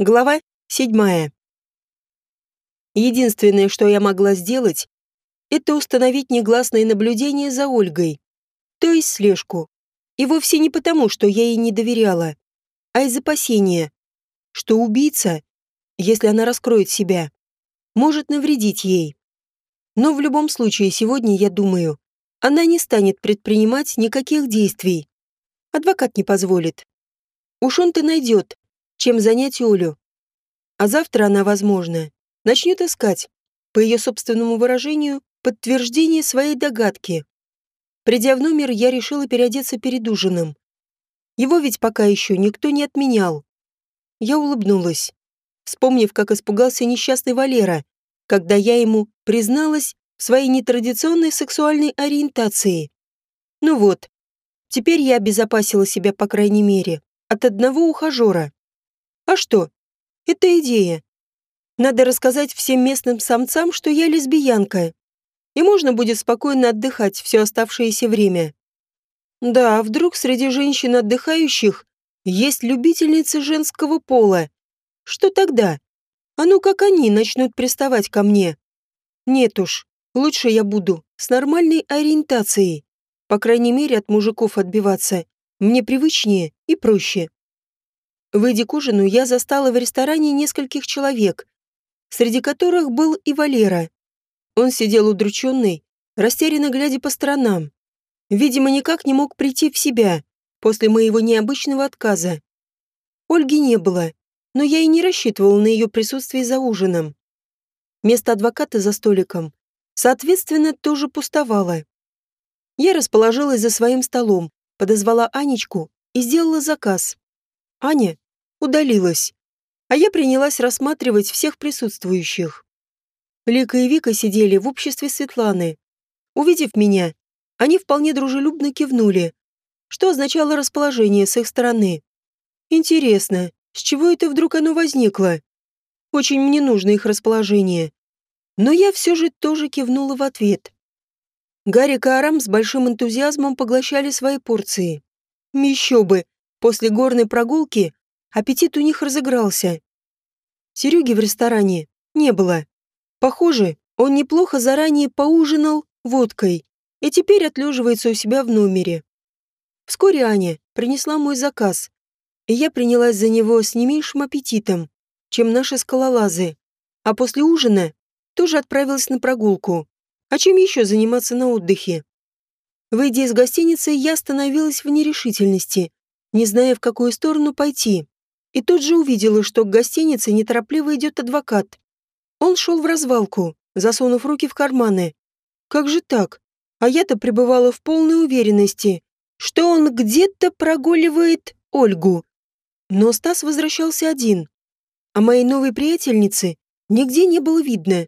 Глава седьмая. Единственное, что я могла сделать, это установить негласное наблюдение за Ольгой, то есть слежку. И вовсе не потому, что я ей не доверяла, а из опасения, что убийца, если она раскроет себя, может навредить ей. Но в любом случае сегодня, я думаю, она не станет предпринимать никаких действий. Адвокат не позволит. Уж он-то найдет, чем занять Олю. А завтра она, возможно, начнет искать, по ее собственному выражению, подтверждение своей догадки. Придя в номер, я решила переодеться перед ужином. Его ведь пока еще никто не отменял. Я улыбнулась, вспомнив, как испугался несчастный Валера, когда я ему призналась в своей нетрадиционной сексуальной ориентации. Ну вот, теперь я обезопасила себя, по крайней мере, от одного ухажера. А что? Это идея. Надо рассказать всем местным самцам, что я лесбиянка. И можно будет спокойно отдыхать все оставшееся время. Да, вдруг среди женщин отдыхающих есть любительницы женского пола. Что тогда? А ну как они начнут приставать ко мне? Нет уж, лучше я буду с нормальной ориентацией. По крайней мере, от мужиков отбиваться. Мне привычнее и проще. Выйдя к ужину, я застала в ресторане нескольких человек, среди которых был и Валера. Он сидел удрученный, растерянно глядя по сторонам. Видимо, никак не мог прийти в себя после моего необычного отказа. Ольги не было, но я и не рассчитывал на ее присутствие за ужином. Место адвоката за столиком, соответственно, тоже пустовало. Я расположилась за своим столом, подозвала Анечку и сделала заказ. Аня удалилась, а я принялась рассматривать всех присутствующих. Лика и Вика сидели в обществе Светланы. Увидев меня, они вполне дружелюбно кивнули, что означало расположение с их стороны. Интересно, с чего это вдруг оно возникло? Очень мне нужно их расположение. Но я все же тоже кивнула в ответ. Гарик и Арам с большим энтузиазмом поглощали свои порции. Еще бы, После горной прогулки аппетит у них разыгрался. Сереги в ресторане не было. Похоже, он неплохо заранее поужинал водкой и теперь отлеживается у себя в номере. Вскоре Аня принесла мой заказ, и я принялась за него с не меньшим аппетитом, чем наши скалолазы. А после ужина тоже отправилась на прогулку. А чем еще заниматься на отдыхе? Выйдя из гостиницы, я остановилась в нерешительности, не зная, в какую сторону пойти. И тут же увидела, что к гостинице неторопливо идет адвокат. Он шел в развалку, засунув руки в карманы. Как же так? А я-то пребывала в полной уверенности, что он где-то прогуливает Ольгу. Но Стас возвращался один, а моей новой приятельницы нигде не было видно.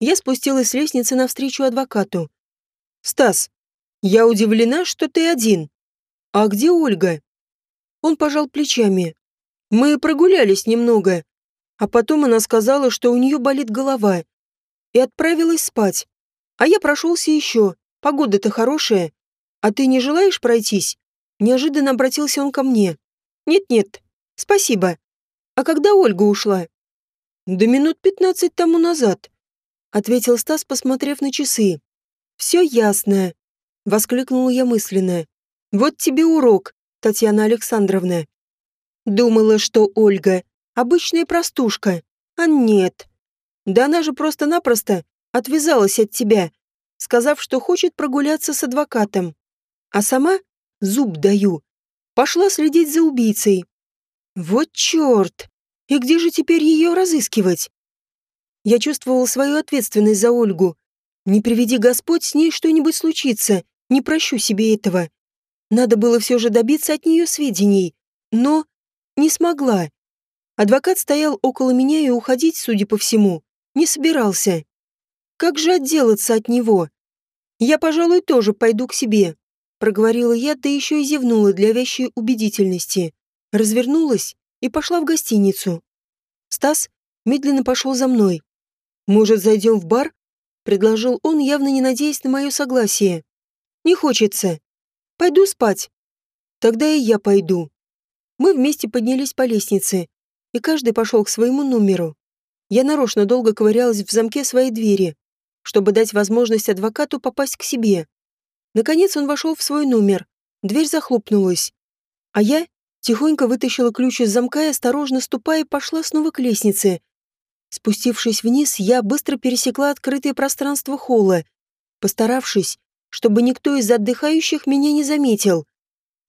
Я спустилась с лестницы навстречу адвокату. «Стас, я удивлена, что ты один. А где Ольга?» Он пожал плечами. Мы прогулялись немного, а потом она сказала, что у нее болит голова, и отправилась спать. А я прошелся еще. Погода-то хорошая. А ты не желаешь пройтись? Неожиданно обратился он ко мне. Нет-нет, спасибо. А когда Ольга ушла? Да минут пятнадцать тому назад, ответил Стас, посмотрев на часы. Все ясно, воскликнул я мысленно. Вот тебе урок. Татьяна Александровна. Думала, что Ольга — обычная простушка. А нет. Да она же просто-напросто отвязалась от тебя, сказав, что хочет прогуляться с адвокатом. А сама, зуб даю, пошла следить за убийцей. Вот черт! И где же теперь ее разыскивать? Я чувствовал свою ответственность за Ольгу. Не приведи Господь, с ней что-нибудь случится. Не прощу себе этого. Надо было все же добиться от нее сведений, но не смогла. Адвокат стоял около меня и уходить, судя по всему, не собирался. Как же отделаться от него? Я, пожалуй, тоже пойду к себе, проговорила я, да еще и зевнула для вящей убедительности. Развернулась и пошла в гостиницу. Стас медленно пошел за мной. «Может, зайдем в бар?» — предложил он, явно не надеясь на мое согласие. «Не хочется. Пойду спать. Тогда и я пойду. Мы вместе поднялись по лестнице, и каждый пошел к своему номеру. Я нарочно долго ковырялась в замке своей двери, чтобы дать возможность адвокату попасть к себе. Наконец он вошел в свой номер. Дверь захлопнулась. А я тихонько вытащила ключ из замка и, осторожно ступая, пошла снова к лестнице. Спустившись вниз, я быстро пересекла открытое пространство холла, постаравшись, чтобы никто из отдыхающих меня не заметил.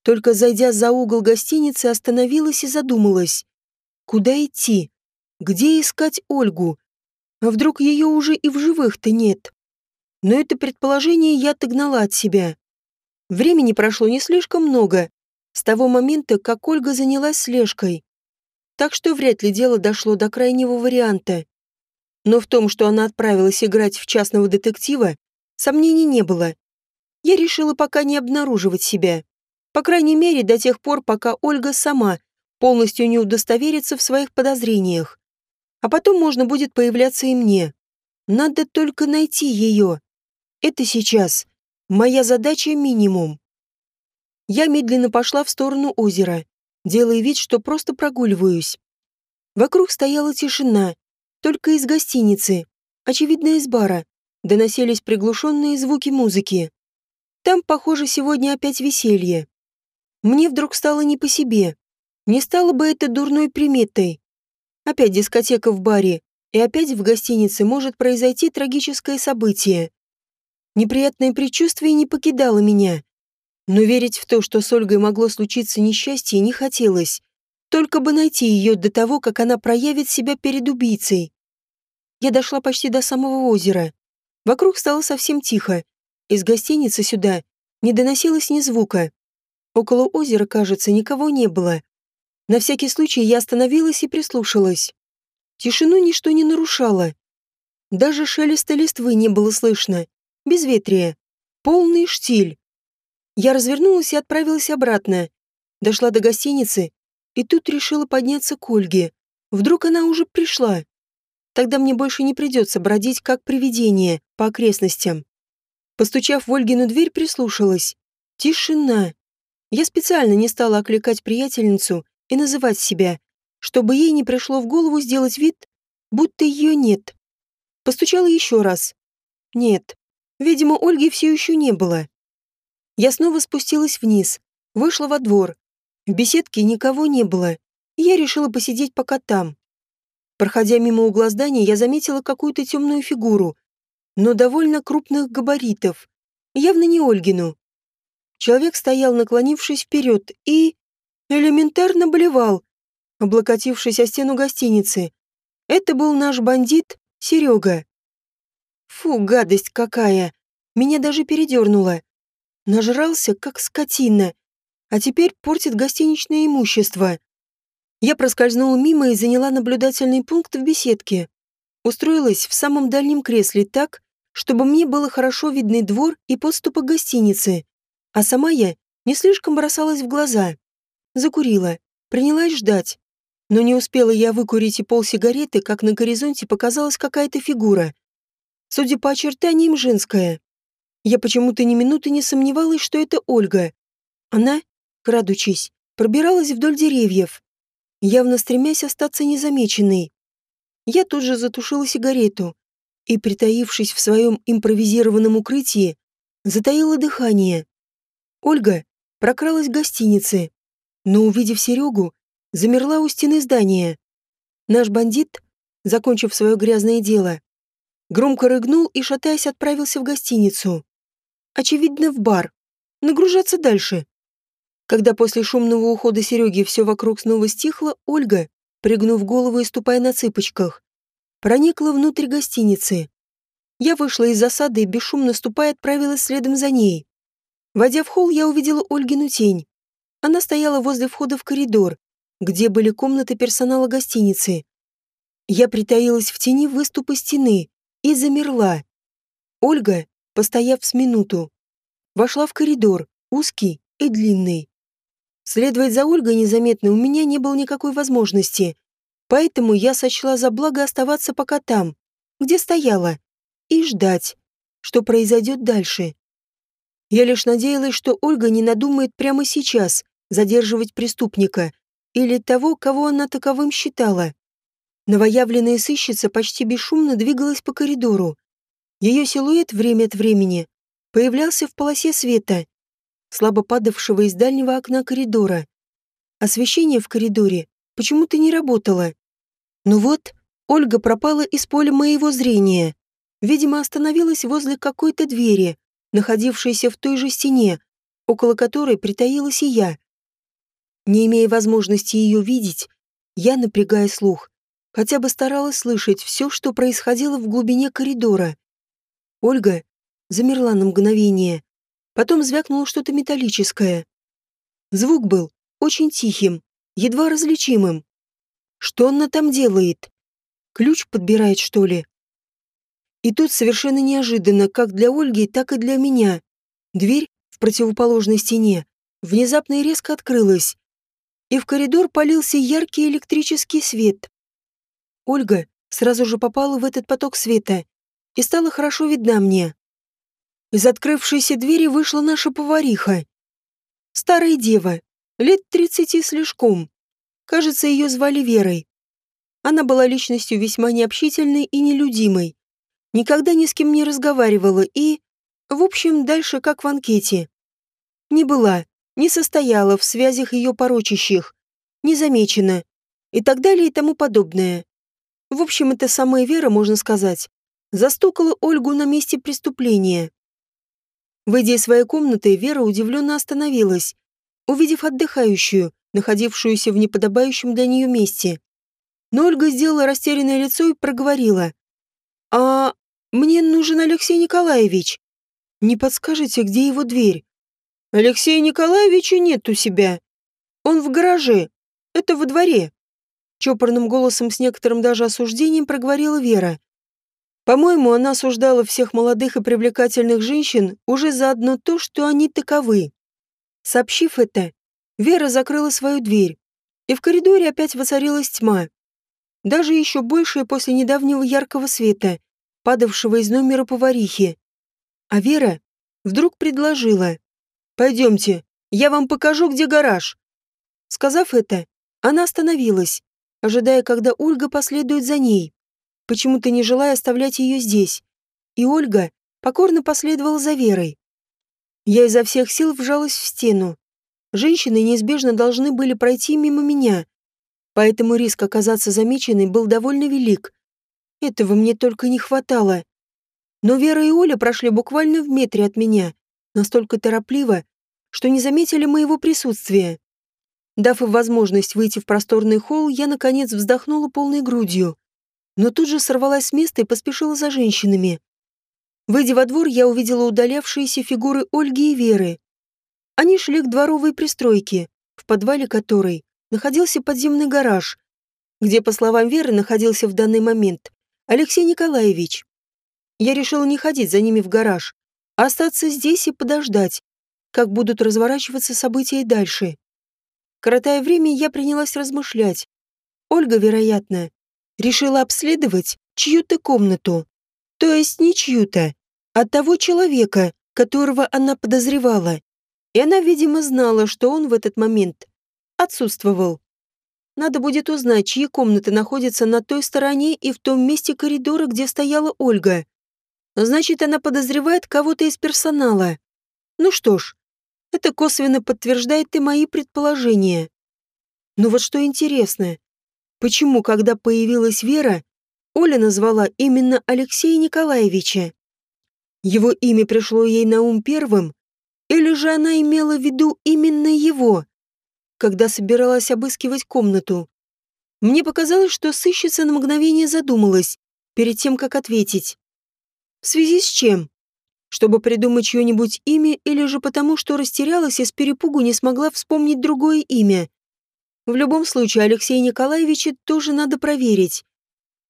Только зайдя за угол гостиницы, остановилась и задумалась. Куда идти? Где искать Ольгу? А вдруг ее уже и в живых-то нет? Но это предположение я отогнала от себя. Времени прошло не слишком много, с того момента, как Ольга занялась слежкой. Так что вряд ли дело дошло до крайнего варианта. Но в том, что она отправилась играть в частного детектива, сомнений не было. Я решила пока не обнаруживать себя. По крайней мере, до тех пор, пока Ольга сама полностью не удостоверится в своих подозрениях. А потом можно будет появляться и мне. Надо только найти ее. Это сейчас. Моя задача минимум. Я медленно пошла в сторону озера, делая вид, что просто прогуливаюсь. Вокруг стояла тишина, только из гостиницы, очевидно, из бара, доносились приглушенные звуки музыки. Там, похоже, сегодня опять веселье. Мне вдруг стало не по себе. Не стало бы это дурной приметой. Опять дискотека в баре, и опять в гостинице может произойти трагическое событие. Неприятное предчувствие не покидало меня. Но верить в то, что с Ольгой могло случиться несчастье, не хотелось. Только бы найти ее до того, как она проявит себя перед убийцей. Я дошла почти до самого озера. Вокруг стало совсем тихо. Из гостиницы сюда не доносилось ни звука. Около озера, кажется, никого не было. На всякий случай я остановилась и прислушалась. Тишину ничто не нарушало. Даже шелеста листвы не было слышно. Безветрие. Полный штиль. Я развернулась и отправилась обратно. Дошла до гостиницы, и тут решила подняться к Ольге. Вдруг она уже пришла. Тогда мне больше не придется бродить как привидение по окрестностям. Постучав в Ольгину дверь, прислушалась. Тишина. Я специально не стала окликать приятельницу и называть себя, чтобы ей не пришло в голову сделать вид, будто ее нет. Постучала еще раз. Нет. Видимо, Ольги все еще не было. Я снова спустилась вниз, вышла во двор. В беседке никого не было, я решила посидеть пока там. Проходя мимо угла здания, я заметила какую-то темную фигуру, но довольно крупных габаритов, явно не Ольгину. Человек стоял, наклонившись вперед, и... элементарно болевал, облокотившись о стену гостиницы. Это был наш бандит Серега. Фу, гадость какая! Меня даже передернуло. Нажрался, как скотина, а теперь портит гостиничное имущество. Я проскользнула мимо и заняла наблюдательный пункт в беседке. Устроилась в самом дальнем кресле так, чтобы мне было хорошо видны двор и подступы гостиницы а сама я не слишком бросалась в глаза. Закурила, принялась ждать. Но не успела я выкурить и полсигареты, как на горизонте показалась какая-то фигура. Судя по очертаниям, женская. Я почему-то ни минуты не сомневалась, что это Ольга. Она, крадучись, пробиралась вдоль деревьев, явно стремясь остаться незамеченной. Я тут же затушила сигарету и, притаившись в своем импровизированном укрытии, затаила дыхание. Ольга прокралась к гостинице, но, увидев Серегу, замерла у стены здания. Наш бандит, закончив свое грязное дело, громко рыгнул и, шатаясь, отправился в гостиницу. Очевидно, в бар. Нагружаться дальше. Когда после шумного ухода Сереги все вокруг снова стихло, Ольга, пригнув голову и ступая на цыпочках, проникла внутрь гостиницы. Я вышла из засады и, бесшумно ступая, отправилась следом за ней. Войдя в холл, я увидела Ольгину тень. Она стояла возле входа в коридор, где были комнаты персонала гостиницы. Я притаилась в тени выступа стены и замерла. Ольга, постояв с минуту, вошла в коридор, узкий и длинный. Следовать за Ольгой незаметно у меня не было никакой возможности, поэтому я сочла за благо оставаться пока там, где стояла, и ждать, что произойдет дальше. Я лишь надеялась, что Ольга не надумает прямо сейчас задерживать преступника, или того, кого она таковым считала. Новоявленная сыщица почти бесшумно двигалась по коридору. Ее силуэт время от времени появлялся в полосе света, слабо падавшего из дальнего окна коридора. Освещение в коридоре почему-то не работало. Но вот Ольга пропала из поля моего зрения. Видимо, остановилась возле какой-то двери, находившейся в той же стене, около которой притаилась и я. Не имея возможности ее видеть, я, напрягая слух, хотя бы старалась слышать все, что происходило в глубине коридора. Ольга замерла на мгновение, потом звякнуло что-то металлическое. Звук был очень тихим, едва различимым. Что она там делает? Ключ подбирает, что ли? И тут совершенно неожиданно, как для Ольги, так и для меня. Дверь в противоположной стене внезапно и резко открылась, и в коридор полился яркий электрический свет. Ольга сразу же попала в этот поток света и стала хорошо видна мне. Из открывшейся двери вышла наша повариха. Старая дева, лет тридцати слишком. Кажется, ее звали Верой. Она была личностью весьма необщительной и нелюдимой. Никогда ни с кем не разговаривала и... В общем, дальше как в анкете. Не была, не состояла в связях ее порочащих, не замечена и так далее и тому подобное. В общем, эта самая Вера, можно сказать, застукала Ольгу на месте преступления. Выйдя из своей комнаты, Вера удивленно остановилась, увидев отдыхающую, находившуюся в неподобающем для нее месте. Но Ольга сделала растерянное лицо и проговорила. «А мне нужен Алексей Николаевич. Не подскажете, где его дверь?» Алексея Николаевича нет у себя. Он в гараже. Это во дворе. Чопорным голосом с некоторым даже осуждением проговорила Вера. По-моему, она осуждала всех молодых и привлекательных женщин уже за одно то, что они таковы. Сообщив это, Вера закрыла свою дверь, и в коридоре опять воцарилась тьма. Даже еще большая после недавнего яркого света, падавшего из номера поварихи. А Вера вдруг предложила. Пойдемте, я вам покажу, где гараж. Сказав это, она остановилась, ожидая, когда Ольга последует за ней, почему-то не желая оставлять ее здесь. И Ольга покорно последовала за Верой. Я изо всех сил вжалась в стену. Женщины неизбежно должны были пройти мимо меня, поэтому риск оказаться замеченной был довольно велик. Этого мне только не хватало. Но Вера и Оля прошли буквально в метре от меня, настолько торопливо, что не заметили моего присутствия. Дав им возможность выйти в просторный холл, я, наконец, вздохнула полной грудью. Но тут же сорвалась с места и поспешила за женщинами. Выйдя во двор, я увидела удалявшиеся фигуры Ольги и Веры. Они шли к дворовой пристройке, в подвале которой находился подземный гараж, где, по словам Веры, находился в данный момент Алексей Николаевич. Я решила не ходить за ними в гараж, остаться здесь и подождать, как будут разворачиваться события дальше. Коротая время, я принялась размышлять. Ольга, вероятно, решила обследовать чью-то комнату. То есть не чью-то, а того человека, которого она подозревала. И она, видимо, знала, что он в этот момент отсутствовал. Надо будет узнать, чьи комнаты находятся на той стороне и в том месте коридора, где стояла Ольга. Значит, она подозревает кого-то из персонала. Ну что ж, это косвенно подтверждает и мои предположения. Но вот что интересно, почему, когда появилась Вера, Оля назвала именно Алексея Николаевича? Его имя пришло ей на ум первым, или же она имела в виду именно его, когда собиралась обыскивать комнату? Мне показалось, что сыщица на мгновение задумалась перед тем, как ответить. В связи с чем? Чтобы придумать чье-нибудь имя или же потому, что растерялась и с перепугу не смогла вспомнить другое имя? В любом случае, Алексея Николаевича тоже надо проверить.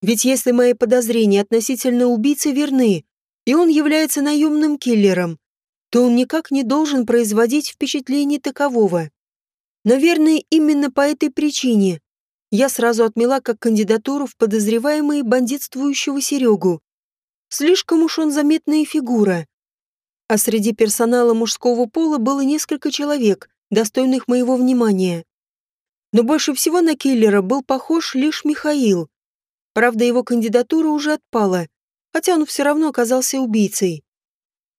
Ведь если мои подозрения относительно убийцы верны, и он является наемным киллером, то он никак не должен производить впечатление такового. Наверное, именно по этой причине я сразу отмела как кандидатуру в подозреваемые бандитствующего Серегу. Слишком уж он заметная фигура. А среди персонала мужского пола было несколько человек, достойных моего внимания. Но больше всего на киллера был похож лишь Михаил. Правда, его кандидатура уже отпала, хотя он все равно оказался убийцей.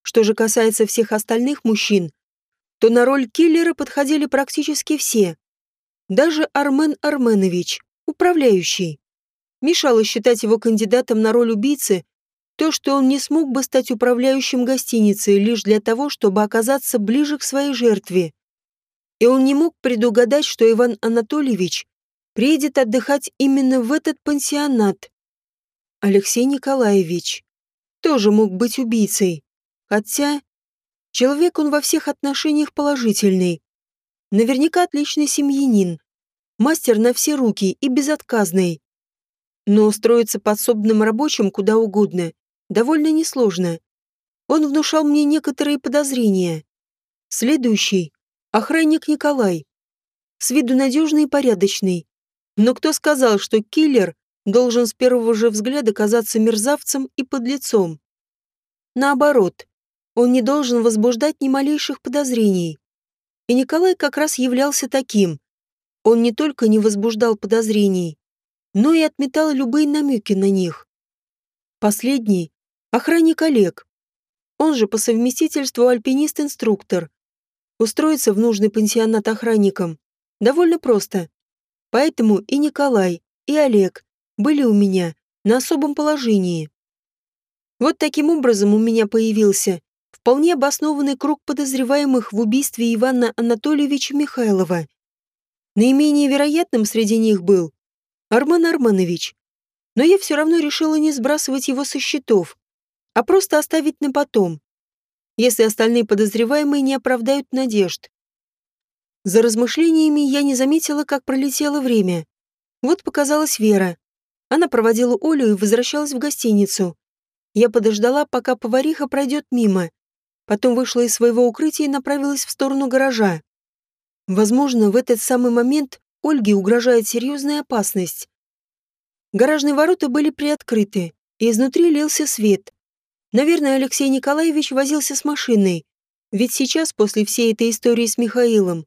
Что же касается всех остальных мужчин, то на роль киллера подходили практически все. Даже Армен Арменович, управляющий. Мешало считать его кандидатом на роль убийцы то, что он не смог бы стать управляющим гостиницей лишь для того, чтобы оказаться ближе к своей жертве. И он не мог предугадать, что Иван Анатольевич приедет отдыхать именно в этот пансионат. Алексей Николаевич тоже мог быть убийцей, хотя человек он во всех отношениях положительный. Наверняка отличный семьянин, мастер на все руки и безотказный. Но устроиться подсобным рабочим куда угодно довольно несложно. Он внушал мне некоторые подозрения. Следующий — охранник Николай. С виду надежный и порядочный. Но кто сказал, что киллер должен с первого же взгляда казаться мерзавцем и подлецом? Наоборот, он не должен возбуждать ни малейших подозрений. И Николай как раз являлся таким. Он не только не возбуждал подозрений, но и отметал любые намеки на них. Последний – охранник Олег. Он же по совместительству альпинист-инструктор. Устроиться в нужный пансионат охранником довольно просто. Поэтому и Николай, и Олег были у меня на особом положении. Вот таким образом у меня появился вполне обоснованный круг подозреваемых в убийстве Ивана Анатольевича Михайлова. Наименее вероятным среди них был Арман Арманович. Но я все равно решила не сбрасывать его со счетов, а просто оставить на потом, если остальные подозреваемые не оправдают надежд. За размышлениями я не заметила, как пролетело время. Вот показалась Вера. Она проводила Олю и возвращалась в гостиницу. Я подождала, пока повариха пройдет мимо. Потом вышла из своего укрытия и направилась в сторону гаража. Возможно, в этот самый момент Ольге угрожает серьезная опасность. Гаражные ворота были приоткрыты, и изнутри лился свет. Наверное, Алексей Николаевич возился с машиной, ведь сейчас, после всей этой истории с Михаилом,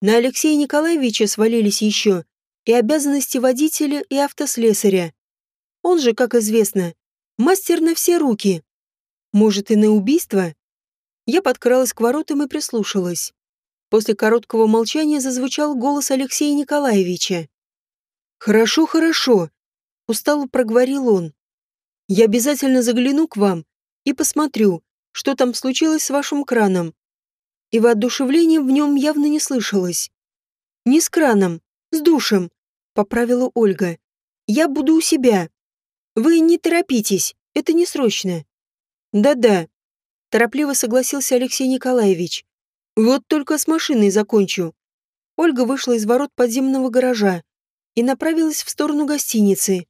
на Алексея Николаевича свалились еще и обязанности водителя и автослесаря. Он же, как известно, мастер на все руки. Может, и на убийство? Я подкралась к воротам и прислушалась. После короткого молчания зазвучал голос Алексея Николаевича. «Хорошо, хорошо», — устало проговорил он. «Я обязательно загляну к вам и посмотрю, что там случилось с вашим краном». И воодушевление в нем явно не слышалось. «Не с краном, с душем», — поправила Ольга. «Я буду у себя. Вы не торопитесь, это не срочно». «Да-да», — торопливо согласился Алексей Николаевич. Вот только с машиной закончу. Ольга вышла из ворот подземного гаража и направилась в сторону гостиницы.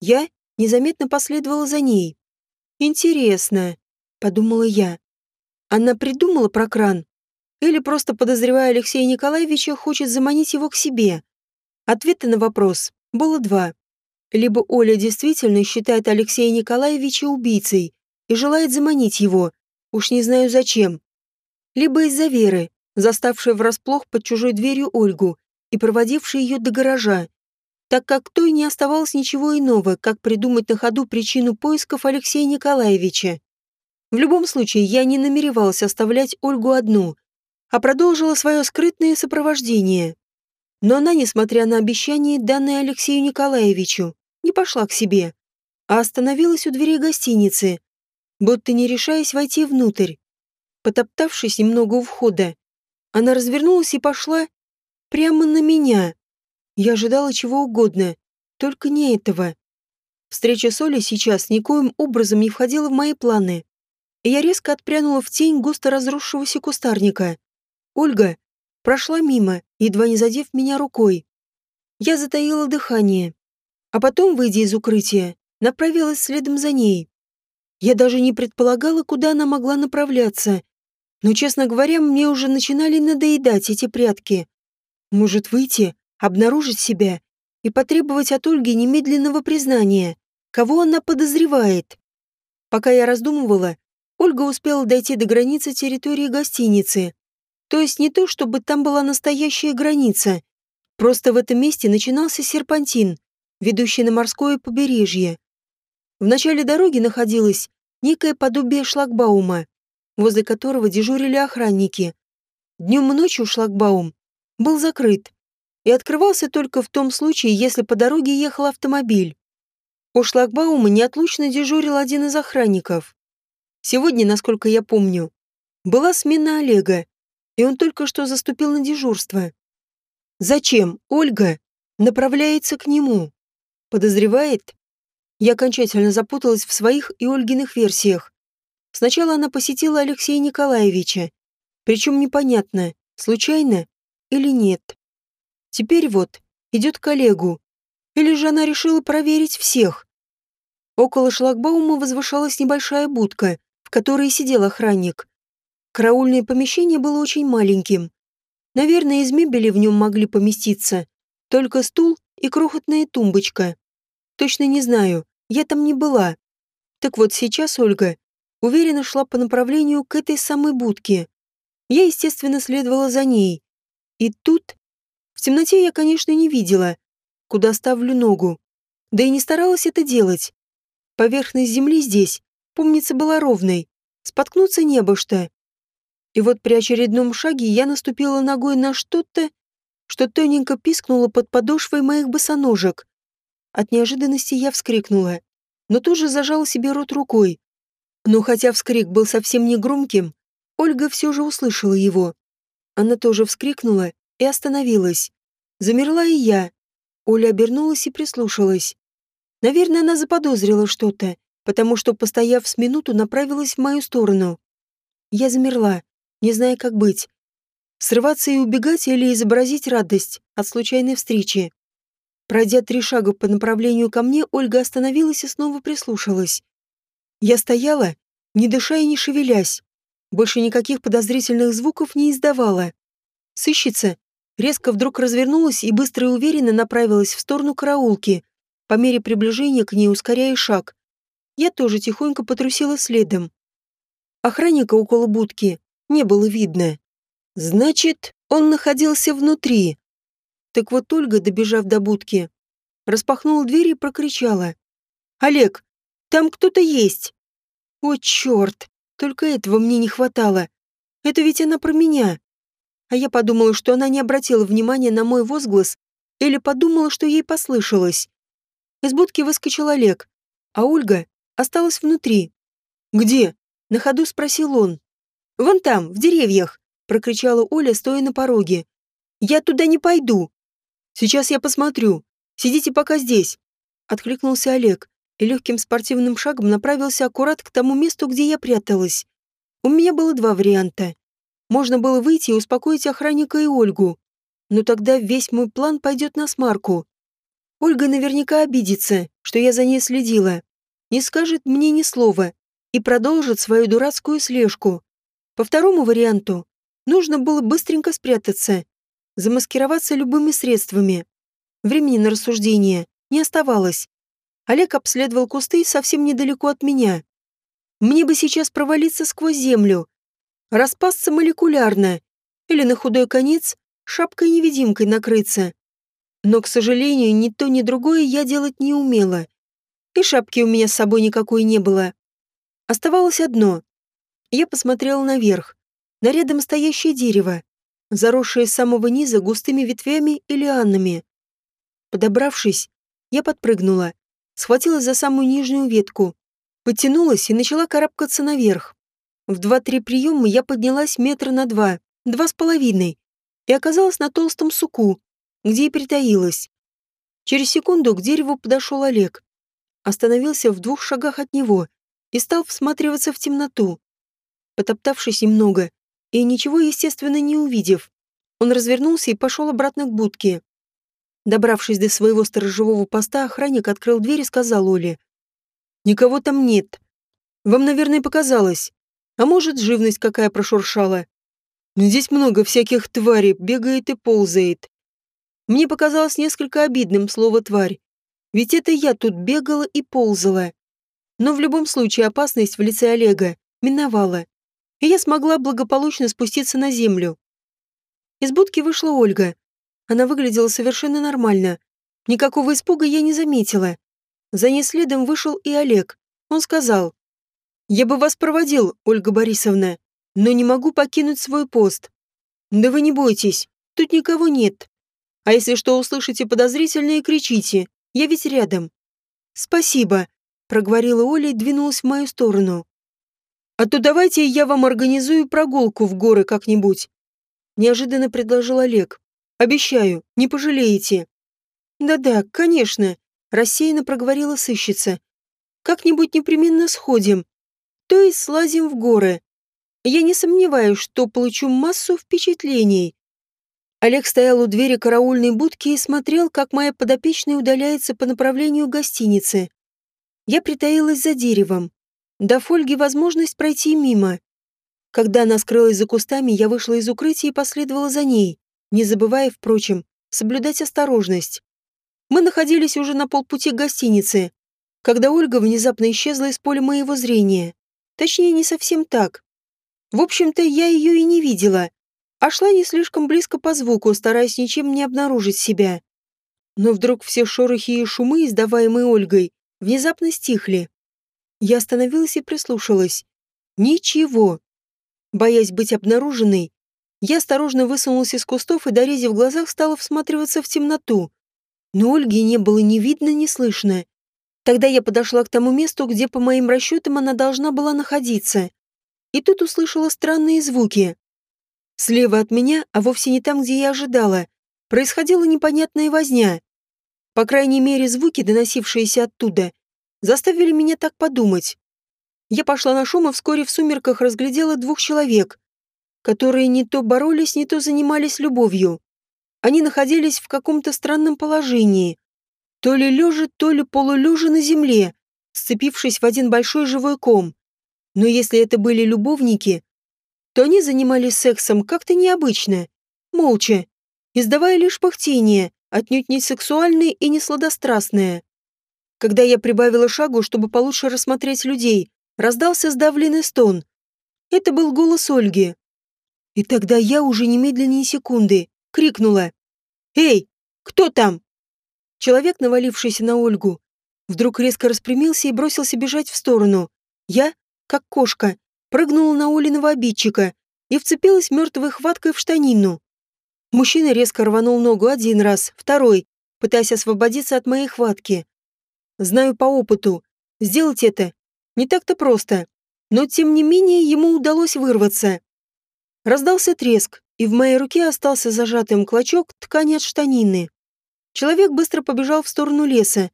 Я незаметно последовала за ней. «Интересно», — подумала я. Она придумала про кран? Или просто, подозревая Алексея Николаевича, хочет заманить его к себе? Ответа на вопрос было два. Либо Оля действительно считает Алексея Николаевича убийцей и желает заманить его, уж не знаю зачем либо из-за Веры, заставшей врасплох под чужой дверью Ольгу и проводившей ее до гаража, так как той не оставалось ничего иного, как придумать на ходу причину поисков Алексея Николаевича. В любом случае, я не намеревалась оставлять Ольгу одну, а продолжила свое скрытное сопровождение. Но она, несмотря на обещание, данное Алексею Николаевичу, не пошла к себе, а остановилась у двери гостиницы, будто не решаясь войти внутрь. Потоптавшись немного у входа, она развернулась и пошла прямо на меня. Я ожидала чего угодно, только не этого. Встреча с Олей сейчас никоим образом не входила в мои планы. Я резко отпрянула в тень густо разросшегося кустарника. Ольга прошла мимо, едва не задев меня рукой. Я затаила дыхание, а потом, выйдя из укрытия, направилась следом за ней. Я даже не предполагала, куда она могла направляться, но, честно говоря, мне уже начинали надоедать эти прятки. Может выйти, обнаружить себя и потребовать от Ольги немедленного признания, кого она подозревает. Пока я раздумывала, Ольга успела дойти до границы территории гостиницы. То есть не то, чтобы там была настоящая граница. Просто в этом месте начинался серпантин, ведущий на морское побережье. В начале дороги находилось некое подобие шлагбаума, возле которого дежурили охранники. Днем и ночью шлагбаум был закрыт и открывался только в том случае, если по дороге ехал автомобиль. У шлагбаума неотлучно дежурил один из охранников. Сегодня, насколько я помню, была смена Олега, и он только что заступил на дежурство. Зачем Ольга направляется к нему? Подозревает? Я окончательно запуталась в своих и Ольгиных версиях. Сначала она посетила Алексея Николаевича, причем непонятно, случайно или нет. Теперь вот, идет к коллегу. Или же она решила проверить всех? Около шлагбаума возвышалась небольшая будка, в которой сидел охранник. Караульное помещение было очень маленьким. Наверное, из мебели в нем могли поместиться только стул и крохотная тумбочка. Точно не знаю, я там не была. Так вот, сейчас Ольга уверенно шла по направлению к этой самой будке. Я, естественно, следовала за ней. И тут... В темноте я, конечно, не видела, куда ставлю ногу. Да и не старалась это делать. Поверхность земли здесь, помнится, была ровной. Споткнуться не обо что. И вот при очередном шаге я наступила ногой на что-то, что тоненько пискнуло под подошвой моих босоножек. От неожиданности я вскрикнула, но тут же зажала себе рот рукой. Но хотя вскрик был совсем не громким, Ольга все же услышала его. Она тоже вскрикнула и остановилась. Замерла и я. Оля обернулась и прислушалась. Наверное, она заподозрила что-то, потому что, постояв с минуту, направилась в мою сторону. Я замерла, не зная, как быть. Срываться и убегать или изобразить радость от случайной встречи. Пройдя три шага по направлению ко мне, Ольга остановилась и снова прислушалась. Я стояла, не дыша и не шевелясь. Больше никаких подозрительных звуков не издавала. Сыщица резко вдруг развернулась и быстро и уверенно направилась в сторону караулки, по мере приближения к ней ускоряя шаг. Я тоже тихонько потрусила следом. Охранника около будки не было видно. Значит, он находился внутри. Так вот Ольга, добежав до будки, распахнула дверь и прокричала. «Олег, там кто-то есть!» «О, черт! Только этого мне не хватало. Это ведь она про меня!» А я подумала, что она не обратила внимания на мой возглас или подумала, что ей послышалось. Из будки выскочил Олег, а Ольга осталась внутри. «Где?» — на ходу спросил он. «Вон там, в деревьях!» — прокричала Оля, стоя на пороге. «Я туда не пойду!» Сейчас я посмотрю. Сидите пока здесь. Откликнулся Олег и легким спортивным шагом направился аккурат к тому месту, где я пряталась. У меня было два варианта. Можно было выйти и успокоить охранника и Ольгу. Но тогда весь мой план пойдет на смарку. Ольга наверняка обидится, что я за ней следила. Не скажет мне ни слова и продолжит свою дурацкую слежку. По второму варианту нужно было быстренько спрятаться замаскироваться любыми средствами. Времени на рассуждение не оставалось. Олег обследовал кусты совсем недалеко от меня. Мне бы сейчас провалиться сквозь землю, распасться молекулярно или на худой конец шапкой-невидимкой накрыться. Но, к сожалению, ни то, ни другое я делать не умела. И шапки у меня с собой никакой не было. Оставалось одно. Я посмотрела наверх, на рядом стоящее дерево заросшие с самого низа густыми ветвями и лианами. Подобравшись, я подпрыгнула, схватилась за самую нижнюю ветку, подтянулась и начала карабкаться наверх. В два-три приема я поднялась метра на два, два с половиной, и оказалась на толстом суку, где и притаилась. Через секунду к дереву подошел Олег. Остановился в двух шагах от него и стал всматриваться в темноту. Потоптавшись немного, и ничего, естественно, не увидев, он развернулся и пошел обратно к будке. Добравшись до своего сторожевого поста, охранник открыл дверь и сказал Оле. «Никого там нет. Вам, наверное, показалось. А может, живность какая прошуршала. Здесь много всяких тварей, бегает и ползает. Мне показалось несколько обидным слово «тварь». Ведь это я тут бегала и ползала. Но в любом случае опасность в лице Олега миновала и я смогла благополучно спуститься на землю. Из будки вышла Ольга. Она выглядела совершенно нормально. Никакого испуга я не заметила. За ней следом вышел и Олег. Он сказал, «Я бы вас проводил, Ольга Борисовна, но не могу покинуть свой пост. Да вы не бойтесь, тут никого нет. А если что услышите подозрительное, кричите, я ведь рядом». «Спасибо», — проговорила Оля и двинулась в мою сторону. «А то давайте я вам организую прогулку в горы как-нибудь», — неожиданно предложил Олег. «Обещаю, не пожалеете». «Да-да, конечно», — рассеянно проговорила сыщица. «Как-нибудь непременно сходим. То есть слазим в горы. Я не сомневаюсь, что получу массу впечатлений». Олег стоял у двери караульной будки и смотрел, как моя подопечная удаляется по направлению гостиницы. Я притаилась за деревом, дав Ольге возможность пройти мимо. Когда она скрылась за кустами, я вышла из укрытия и последовала за ней, не забывая, впрочем, соблюдать осторожность. Мы находились уже на полпути к гостинице, когда Ольга внезапно исчезла из поля моего зрения. Точнее, не совсем так. В общем-то, я ее и не видела, а шла не слишком близко по звуку, стараясь ничем не обнаружить себя. Но вдруг все шорохи и шумы, издаваемые Ольгой, внезапно стихли. Я остановилась и прислушалась. Ничего. Боясь быть обнаруженной, я осторожно высунулась из кустов и, дорезив глазах, стала всматриваться в темноту но Ольги не было ни видно, ни слышно. Тогда я подошла к тому месту, где, по моим расчетам, она должна была находиться. И тут услышала странные звуки. Слева от меня, а вовсе не там, где я ожидала, происходила непонятная возня. По крайней мере, звуки, доносившиеся оттуда, заставили меня так подумать. Я пошла на шум и вскоре в сумерках разглядела двух человек, которые не то боролись, не то занимались любовью. Они находились в каком-то странном положении. То ли лежа, то ли полулежа на земле, сцепившись в один большой живой ком. Но если это были любовники, то они занимались сексом как-то необычно, молча, издавая лишь пыхтение, отнюдь не сексуальное и не сладострастное. Когда я прибавила шагу, чтобы получше рассмотреть людей, раздался сдавленный стон. Это был голос Ольги. И тогда я уже немедленно секунды крикнула. «Эй, кто там?» Человек, навалившийся на Ольгу, вдруг резко распрямился и бросился бежать в сторону. Я, как кошка, прыгнула на Олиного обидчика и вцепилась мертвой хваткой в штанину. Мужчина резко рванул ногу один раз, второй, пытаясь освободиться от моей хватки. Знаю по опыту, сделать это не так-то просто, но тем не менее ему удалось вырваться. Раздался треск, и в моей руке остался зажатым клочок ткани от штанины. Человек быстро побежал в сторону леса.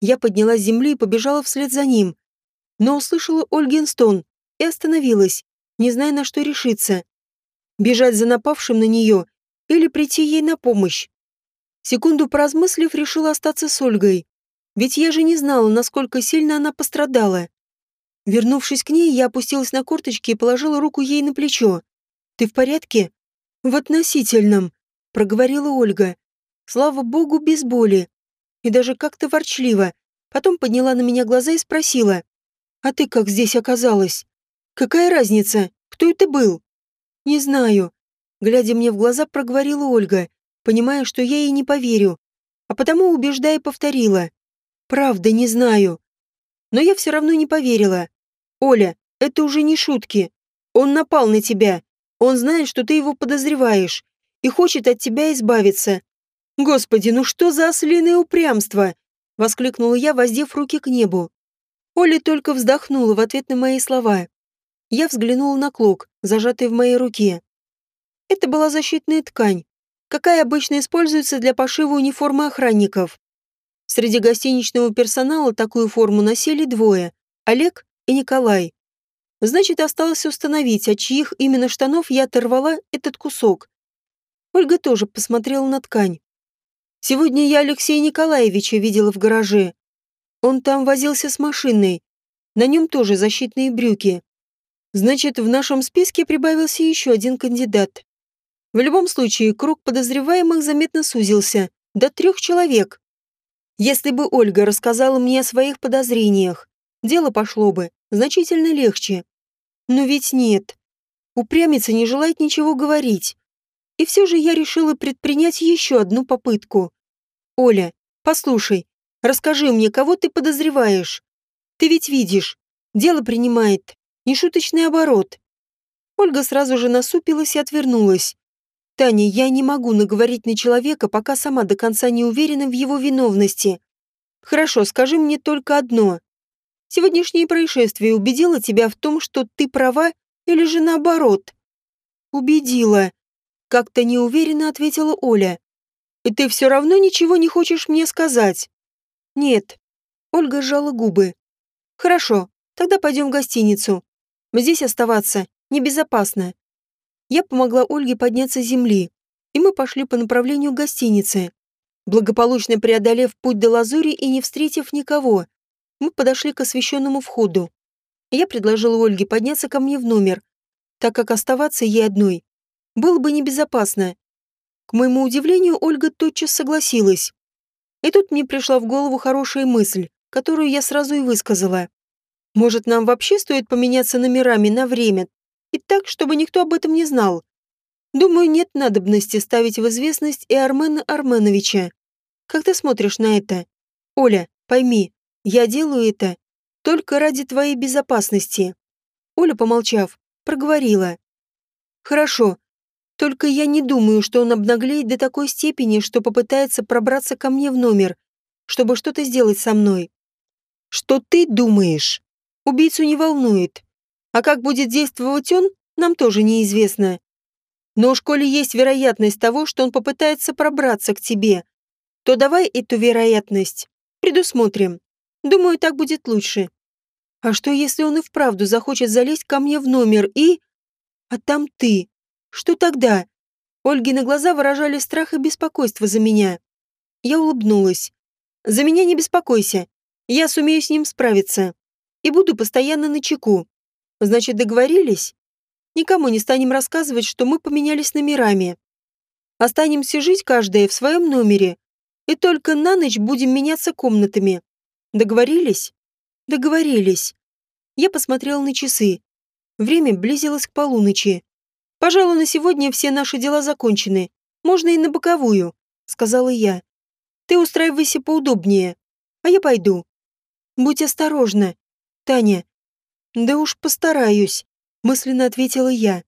Я поднялась с земли и побежала вслед за ним. Но услышала Ольгин стон и остановилась, не зная, на что решиться. Бежать за напавшим на нее или прийти ей на помощь. Секунду поразмыслив, решила остаться с Ольгой. Ведь я же не знала, насколько сильно она пострадала. Вернувшись к ней, я опустилась на корточки и положила руку ей на плечо. «Ты в порядке?» «В относительном», — проговорила Ольга. «Слава богу, без боли. И даже как-то ворчливо. Потом подняла на меня глаза и спросила. «А ты как здесь оказалась? Какая разница? Кто это был?» «Не знаю». Глядя мне в глаза, проговорила Ольга, понимая, что я ей не поверю. А потому, убеждая, повторила. «Правда, не знаю». Но я все равно не поверила. «Оля, это уже не шутки. Он напал на тебя. Он знает, что ты его подозреваешь и хочет от тебя избавиться. Господи, ну что за ослиное упрямство? Воскликнула я, воздев руки к небу. Оля только вздохнула в ответ на мои слова. Я взглянула на клок, зажатый в моей руке. Это была защитная ткань, какая обычно используется для пошива униформы охранников. Среди гостиничного персонала такую форму носили двое – Олег и Николай. Значит, осталось установить, от чьих именно штанов я оторвала этот кусок. Ольга тоже посмотрела на ткань. Сегодня я Алексея Николаевича видела в гараже. Он там возился с машиной. На нем тоже защитные брюки. Значит, в нашем списке прибавился еще один кандидат. В любом случае, круг подозреваемых заметно сузился. До трех человек. Если бы Ольга рассказала мне о своих подозрениях, дело пошло бы значительно легче. Но ведь нет. Упрямица не желает ничего говорить. И все же я решила предпринять еще одну попытку. «Оля, послушай, расскажи мне, кого ты подозреваешь? Ты ведь видишь, дело принимает нешуточный оборот». Ольга сразу же насупилась и отвернулась. «Таня, я не могу наговорить на человека, пока сама до конца не уверена в его виновности. Хорошо, скажи мне только одно. Сегодняшнее происшествие убедило тебя в том, что ты права или же наоборот?» «Убедила», — как-то неуверенно ответила Оля. «И ты все равно ничего не хочешь мне сказать?» «Нет». Ольга сжала губы. «Хорошо, тогда пойдем в гостиницу. Здесь оставаться небезопасно». Я помогла Ольге подняться с земли, и мы пошли по направлению к гостинице. Благополучно преодолев путь до Лазури и не встретив никого, мы подошли к освещенному входу. Я предложила Ольге подняться ко мне в номер, так как оставаться ей одной было бы небезопасно. К моему удивлению, Ольга тотчас согласилась. И тут мне пришла в голову хорошая мысль, которую я сразу и высказала. Может, нам вообще стоит поменяться номерами на время, и так, чтобы никто об этом не знал. Думаю, нет надобности ставить в известность и Армена Арменовича. Как ты смотришь на это? Оля, пойми, я делаю это только ради твоей безопасности. Оля, помолчав, проговорила. «Хорошо. Только я не думаю, что он обнаглеет до такой степени, что попытается пробраться ко мне в номер, чтобы что-то сделать со мной. Что ты думаешь? Убийцу не волнует. А как будет действовать он, нам тоже неизвестно. Но уж коли есть вероятность того, что он попытается пробраться к тебе, то давай эту вероятность предусмотрим. Думаю, так будет лучше. А что, если он и вправду захочет залезть ко мне в номер и... А там ты. Что тогда? Ольгины глаза выражали страх и беспокойство за меня. Я улыбнулась. За меня не беспокойся. Я сумею с ним справиться. И буду постоянно на чеку. Значит, договорились? Никому не станем рассказывать, что мы поменялись номерами. Останемся жить каждая в своем номере. И только на ночь будем меняться комнатами. Договорились? Договорились. Я посмотрел на часы. Время близилось к полуночи. «Пожалуй, на сегодня все наши дела закончены. Можно и на боковую», — сказала я. «Ты устраивайся поудобнее, а я пойду. Будь осторожна, Таня». «Да уж постараюсь», — мысленно ответила я.